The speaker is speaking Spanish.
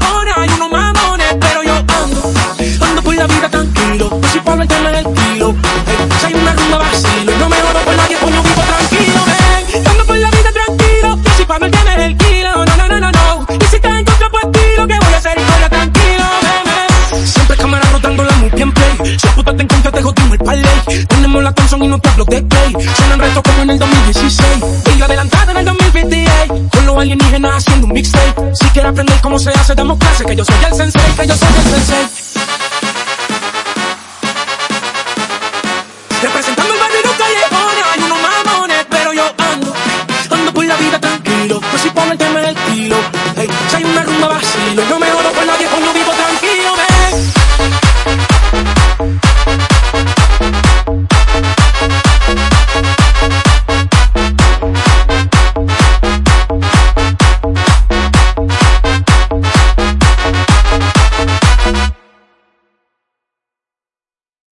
Ahora hay unos mamones, pero yo ando, ando por la vida tranquilo. Soy Pablo el tema kilo. Si hay una rumba vacilo, no me jodo por nadie, coño vivo tranquilo, ven. Ando por la vida tranquilo, soy Pablo el tema kilo. No, no, no, no, no. Y si estás en contra, pues tiro, que voy a hacer historia tranquilo. Siempre cámara rotando la movie en play. Si puta te encuentras, te jodimos el parlay. Tenemos la Thompson y no te hablo de play. Suenan retos como en el 2016 alienígenas haciendo un mixtape. Si quieres aprender cómo se hace, damos clase. Que yo soy el sensei, que yo soy el sensei.